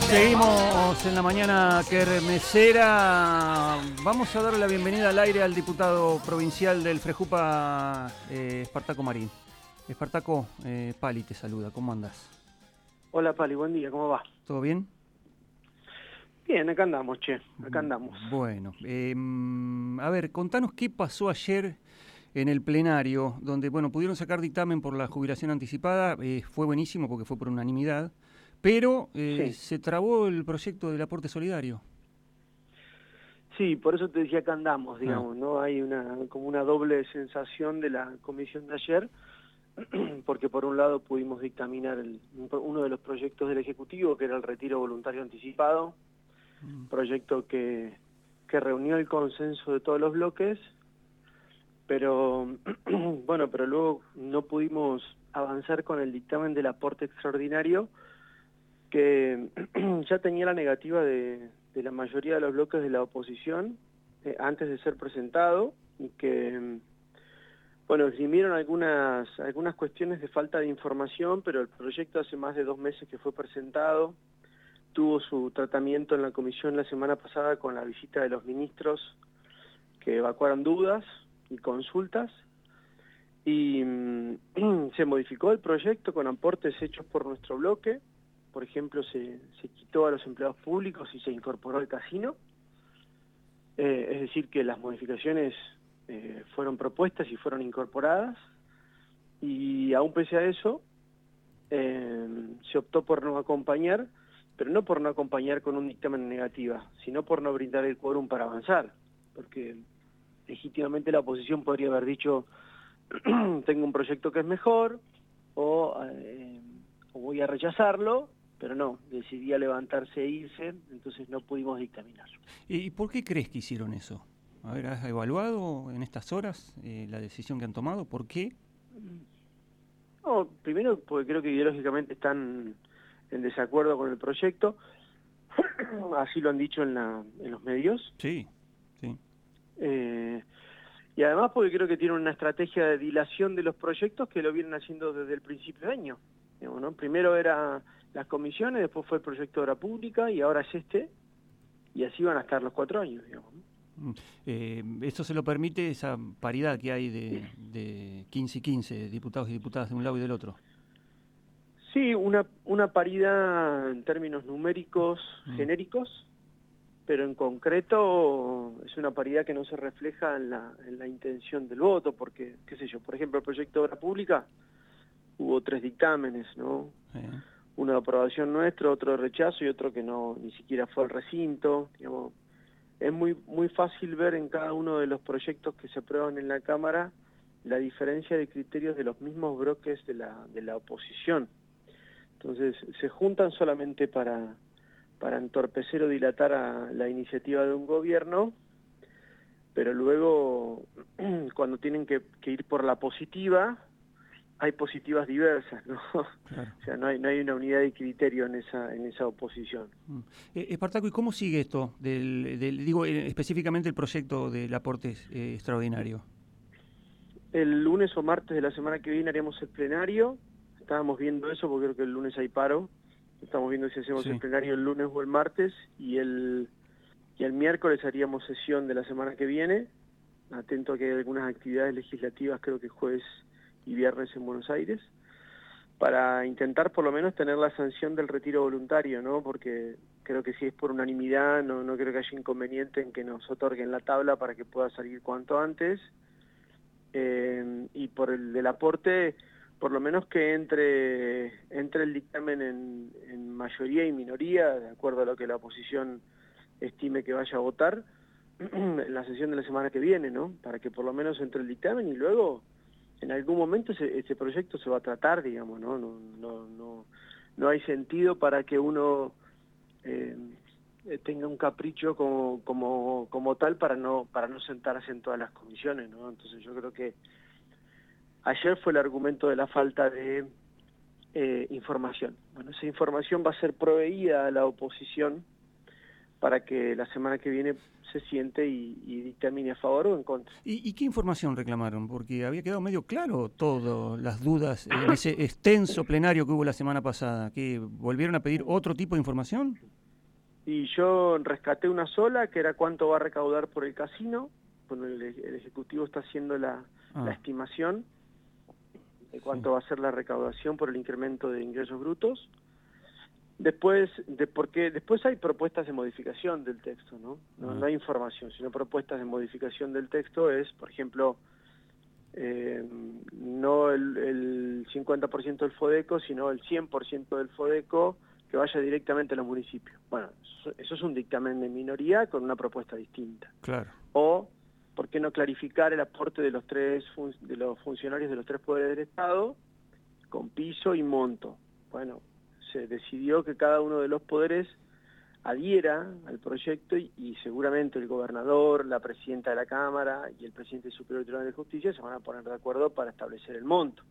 Seguimos en la mañana kermesera. Vamos a darle la bienvenida al aire al diputado provincial del Frejupa, eh, Espartaco Marín. Espartaco, eh, Pali te saluda, ¿cómo andas? Hola Pali, buen día, ¿cómo va? ¿Todo bien? Bien, acá andamos, che, acá andamos. Bueno, em, a ver, contanos qué pasó ayer en el plenario, donde, bueno, pudieron sacar dictamen por la jubilación anticipada, eh, fue buenísimo porque fue por unanimidad, pero eh, se trabó el proyecto del aporte solidario. Sí, por eso te decía que andamos, ah. digamos, ¿no? Hay una como una doble sensación de la comisión de ayer, porque por un lado pudimos dictaminar el, uno de los proyectos del Ejecutivo, que era el retiro voluntario anticipado, mm. proyecto que, que reunió el consenso de todos los bloques, pero bueno, pero luego no pudimos avanzar con el dictamen del aporte extraordinario, que ya tenía la negativa de, la mayoría de los bloques de la oposición eh, antes de ser presentado y que bueno, eximieron algunas, algunas cuestiones de falta de información, pero el proyecto hace más de dos meses que fue presentado, tuvo su tratamiento en la comisión la semana pasada con la visita de los ministros que evacuaron dudas y consultas, y mm, se modificó el proyecto con aportes hechos por nuestro bloque, por ejemplo, se, se quitó a los empleados públicos y se incorporó el casino, eh, es decir, que las modificaciones eh, fueron propuestas y fueron incorporadas, y aún pese a eso, eh, se optó por no acompañar, pero no por no acompañar con un dictamen negativa, sino por no brindar el quórum para avanzar, porque legítimamente la oposición podría haber dicho, tengo un proyecto que es mejor, o, o voy a rechazarlo, pero no, decidí levantarse e irse, entonces no pudimos dictaminar. ¿Y por qué crees que hicieron eso? A ver, ¿has evaluado en estas horas eh, la decisión que han tomado? ¿Por qué? No, primero porque creo que ideológicamente están en desacuerdo con el proyecto, así lo han dicho en, la, en los medios. Sí, sí. Eh, y además porque creo que tienen una estrategia de dilación de los proyectos que lo vienen haciendo desde el principio de año. ¿no? Primero era las comisiones, después fue el proyecto de obra pública y ahora es este, y así van a estar los cuatro años, digamos. Mm, eh, ¿Esto se lo permite esa paridad que hay de, de 15 y 15 diputados y diputadas de un lado y del otro? Sí, una, una paridad en términos numéricos mm. genéricos, pero en concreto es una paridad que no se refleja en la, en la intención del voto, porque, qué sé yo, por ejemplo, el proyecto de obra pública hubo tres dictámenes, ¿no? Uno de aprobación nuestro, otro de rechazo y otro que no ni siquiera fue al recinto. Digamos, es muy muy fácil ver en cada uno de los proyectos que se aprueban en la Cámara la diferencia de criterios de los mismos bloques de la, de la oposición. Entonces, se juntan solamente para, para entorpecer o dilatar a la iniciativa de un gobierno, pero luego, cuando tienen que ir por la positiva, hay positivas diversas, ¿no? O sea, no hay, no hay una unidad de criterio en esa, en esa oposición. Mm. Eh, Espartaco, ¿y cómo sigue esto? Del, digo, eh, específicamente el proyecto del aporte eh, extraordinario. El lunes o martes de la semana que viene haremos el plenario. Estábamos viendo eso porque creo que el lunes hay paro. Estamos viendo si hacemos el plenario el lunes o el martes y el, y el miércoles haríamos sesión de la semana que viene. Atento a que hay algunas actividades legislativas, creo que jueves y viernes en Buenos Aires, para intentar por lo menos tener la sanción del retiro voluntario, ¿no? Porque creo que si es por unanimidad, no, no creo que haya inconveniente en que nos otorguen la tabla para que pueda salir cuanto antes. Eh, y por el del aporte, por lo menos que entre, entre el dictamen en, en mayoría y minoría, de acuerdo a lo que la oposición estime que vaya a votar, en la sesión de la semana que viene, ¿no? Para que por lo menos entre el dictamen y luego en algún momento ese, proyecto se va a tratar, digamos, ¿no? No, no, no, no hay sentido para que uno eh, tenga un capricho como, como, como tal para no, para no sentarse en todas las comisiones, ¿no? Entonces yo creo que ayer fue el argumento de la falta de eh, información. Bueno, esa información va a ser proveída a la oposición para que la semana que viene se siente y, dictamine a favor o en contra. ¿Y, qué información reclamaron? Porque había quedado medio claro todo, las dudas en ese extenso plenario que hubo la semana pasada. ¿Que volvieron a pedir otro tipo de información? Y yo rescaté una sola, que era cuánto va a recaudar por el casino. Bueno, el, Ejecutivo está haciendo la, la ah. estimación de cuánto va a ser la recaudación por el incremento de ingresos brutos. Después, de, porque después hay propuestas de modificación del texto, ¿no? No, ah. hay información, sino propuestas de modificación del texto es, por ejemplo, eh, no el, el 50% del FODECO, sino el 100% del FODECO que vaya directamente a los municipios. Bueno, eso, eso, es un dictamen de minoría con una propuesta distinta. Claro. O ¿por qué no clarificar el aporte de los tres de los funcionarios de los tres poderes del Estado con piso y monto? Bueno, se decidió que cada uno de los poderes adhiera al proyecto y, seguramente el gobernador, la presidenta de la Cámara y el presidente del Superior Tribunal de Justicia se van a poner de acuerdo para establecer el monto.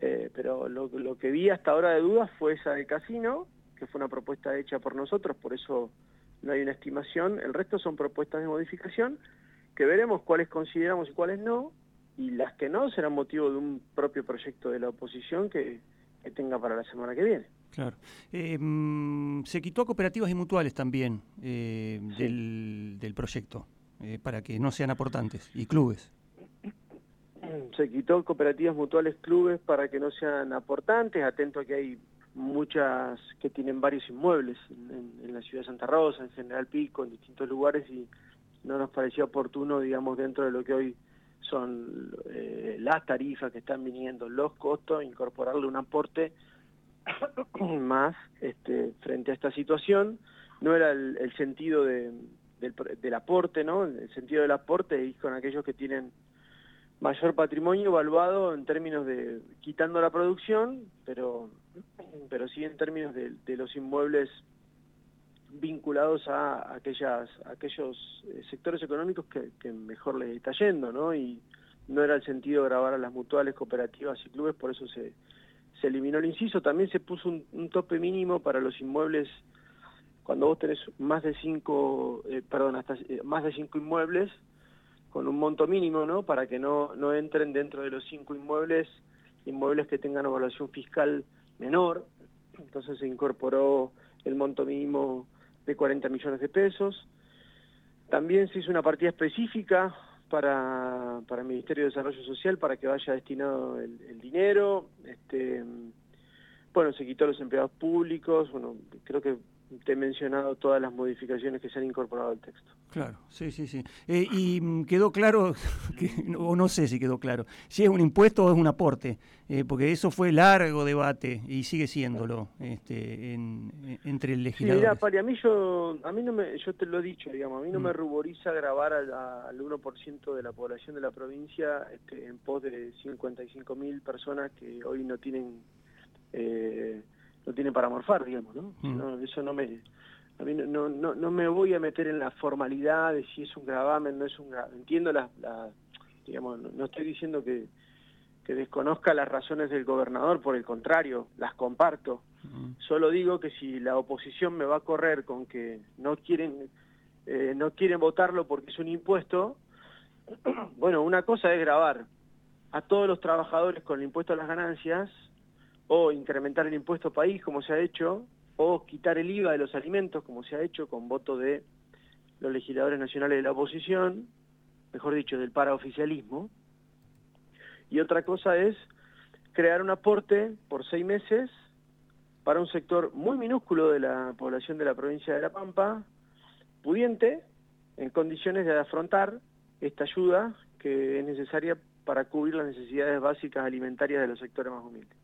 Eh, pero lo, lo que vi hasta ahora de dudas fue esa del casino, que fue una propuesta hecha por nosotros, por eso no hay una estimación. El resto son propuestas de modificación que veremos cuáles consideramos y cuáles no, y las que no serán motivo de un propio proyecto de la oposición que, tenga para la semana que viene. Claro. Eh, mm, se quitó cooperativas y mutuales también eh, del, proyecto, eh, para que no sean aportantes, y clubes. Se quitó cooperativas, mutuales, clubes para que no sean aportantes, atento a que hay muchas que tienen varios inmuebles en, en la ciudad de Santa Rosa, en General Pico, en distintos lugares, y no nos parecía oportuno, digamos, dentro de lo que hoy son eh, las tarifas que están viniendo, los costos, incorporarle un aporte más este, frente a esta situación. No era el, sentido de, del, aporte, ¿no? El sentido del aporte es con aquellos que tienen mayor patrimonio evaluado en términos de quitando la producción, pero, pero sí en términos de los inmuebles vinculados a aquellas aquellos eh, sectores económicos que, mejor les está yendo, ¿no? Y no era el sentido grabar a las mutuales, cooperativas y clubes, por eso se, se eliminó el inciso. También se puso un, tope mínimo para los inmuebles cuando vos tenés más de cinco, eh, perdón, hasta eh, más de cinco inmuebles con un monto mínimo, ¿no? Para que no, no entren dentro de los cinco inmuebles inmuebles que tengan evaluación fiscal menor. Entonces se incorporó el monto mínimo de 40 millones de pesos. También se hizo una partida específica para, para el Ministerio de Desarrollo Social para que vaya destinado el, dinero. Este, bueno, se quitó los empleados públicos. Bueno, creo que te he mencionado todas las modificaciones que se han incorporado al texto. Claro, sí, sí, sí. Eh, y mm, quedó claro, o no sé si quedó claro, si es un impuesto o es un aporte, eh, porque eso fue largo debate y sigue siéndolo este, entre el legislador. mira, Pari, a mí yo, a mí no me, yo te lo he dicho, digamos, a mí no me mm. ruboriza grabar al, al 1% de la población de la provincia este, en pos de 55 mil personas que hoy no tienen... Eh, no tiene para morfar, digamos, ¿no? Mm. eso no me... A mí no, no, no me voy a meter en la formalidad de si es un gravamen, no es un gravamen. Entiendo la, la digamos, no, estoy diciendo que, que desconozca las razones del gobernador, por el contrario, las comparto. Solo digo que si la oposición me va a correr con que no quieren, eh, no quieren votarlo porque es un impuesto, bueno, una cosa es grabar a todos los trabajadores con el impuesto a las ganancias o incrementar el impuesto país, como se ha hecho, o quitar el IVA de los alimentos, como se ha hecho con voto de los legisladores nacionales de la oposición, mejor dicho, del paraoficialismo. Y otra cosa es crear un aporte por seis meses para un sector muy minúsculo de la población de la provincia de La Pampa, pudiente, en condiciones de afrontar esta ayuda que es necesaria para cubrir las necesidades básicas alimentarias de los sectores más humildes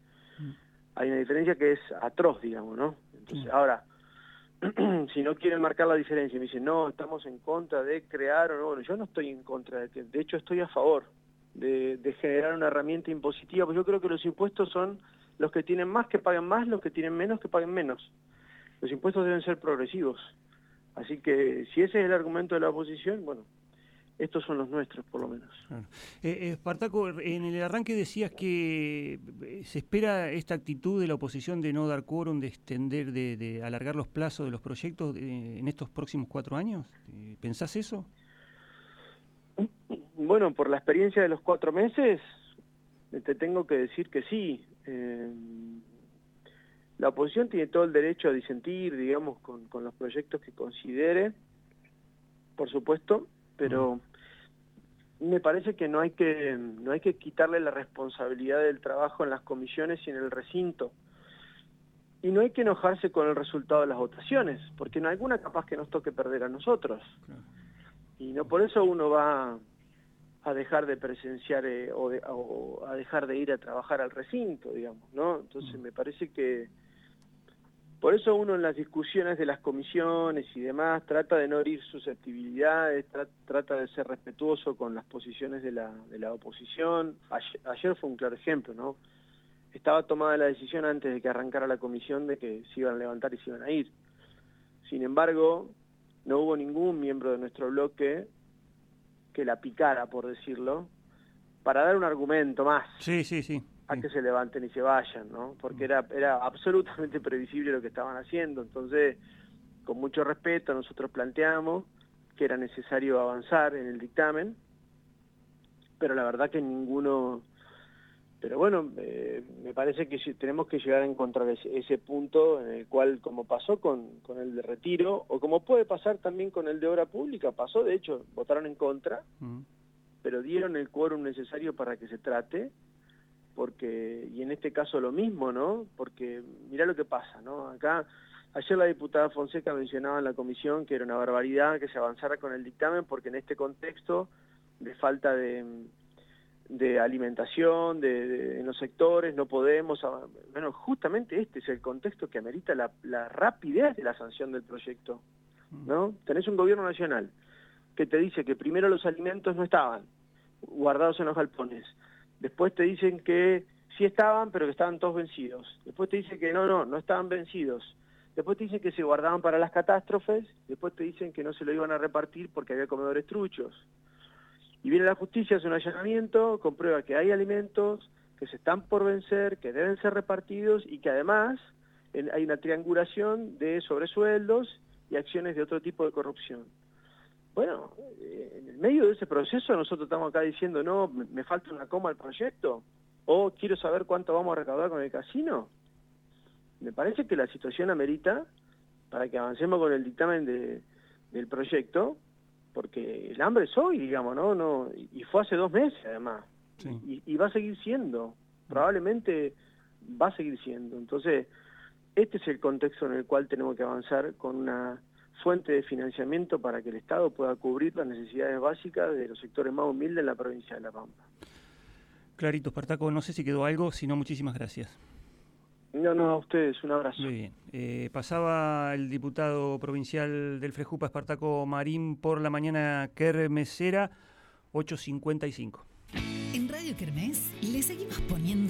hay una diferencia que es atroz, digamos, ¿no? Ahora, si no quieren marcar la diferencia me dicen, no, estamos en contra de crear o no, bueno, yo no estoy en contra, de que, de hecho estoy a favor de, generar una herramienta impositiva, porque yo creo que los impuestos son los que tienen más que paguen más, los que tienen menos que paguen menos. Los impuestos deben ser progresivos. Así que si ese es el argumento de la oposición, bueno, estos son los nuestros, por lo menos. Eh, eh, Espartaco, en el arranque decías que eh, se espera esta actitud de la oposición de no dar quórum, de extender, de, alargar los plazos de los proyectos en estos próximos cuatro años. ¿Pensás eso? Bueno, por la experiencia de los cuatro meses, te tengo que decir que sí. la oposición tiene todo el derecho a disentir, digamos, con, con los proyectos que considere, por supuesto, pero me parece que no hay que no hay que quitarle la responsabilidad del trabajo en las comisiones y en el recinto. Y no hay que enojarse con el resultado de las votaciones porque en alguna capaz que nos toque perder a nosotros. Y no por eso uno va a dejar de presenciar eh, o, o, a dejar de ir a trabajar al recinto digamos no entonces me parece que por eso uno en las discusiones de las comisiones y demás trata de no herir susceptibilidades, trata de ser respetuoso con las posiciones de la, de la oposición. Ayer, fue un claro ejemplo, ¿no? Estaba tomada la decisión antes de que arrancara la comisión de que se iban a levantar y se iban a ir. Sin embargo, no hubo ningún miembro de nuestro bloque que la picara, por decirlo, para dar un argumento más. Sí, sí, sí a que se levanten y se vayan, ¿no? Porque era, era absolutamente previsible lo que estaban haciendo. Entonces, con mucho respeto, nosotros planteamos que era necesario avanzar en el dictamen, pero la verdad que ninguno... Pero bueno, eh, me parece que tenemos que llegar a encontrar ese, punto en el cual, como pasó con, con, el de retiro, o como puede pasar también con el de obra pública, pasó, de hecho, votaron en contra, pero dieron el quórum necesario para que se trate, porque y en este caso lo mismo, ¿no? Porque mira lo que pasa, ¿no? Acá ayer la diputada Fonseca mencionaba en la comisión que era una barbaridad que se avanzara con el dictamen porque en este contexto de falta de, alimentación de, en los sectores no podemos bueno justamente este es el contexto que amerita la rapidez de la sanción del proyecto no tenés un gobierno nacional que te dice que primero los alimentos no estaban guardados en los galpones Después te dicen que sí estaban, pero que estaban todos vencidos. Después te dicen que no, no, no estaban vencidos. Después te dicen que se guardaban para las catástrofes. Después te dicen que no se lo iban a repartir porque había comedores truchos. Y viene la justicia, hace un allanamiento, comprueba que hay alimentos que se están por vencer, que deben ser repartidos y que además hay una triangulación de sobresueldos y acciones de otro tipo de corrupción. Bueno, eh, en el medio de ese proceso nosotros estamos acá diciendo, no, me falta una coma al proyecto, o quiero saber cuánto vamos a recaudar con el casino. Me parece que la situación amerita para que avancemos con el dictamen de, del proyecto, porque el hambre es hoy, digamos, ¿no? no y fue hace dos meses, además. Y, y va a seguir siendo, probablemente va a seguir siendo. Entonces, este es el contexto en el cual tenemos que avanzar con una fuente de financiamiento para que el Estado pueda cubrir las necesidades básicas de los sectores más humildes en la provincia de La Pampa. Clarito, Espartaco, no sé si quedó algo, si no, muchísimas gracias. No, no, a ustedes, un abrazo. Muy bien. Eh, pasaba el diputado provincial del Frejupa, Espartaco Marín, por la mañana Kermesera, 8.55. En Radio Kermés le seguimos poniendo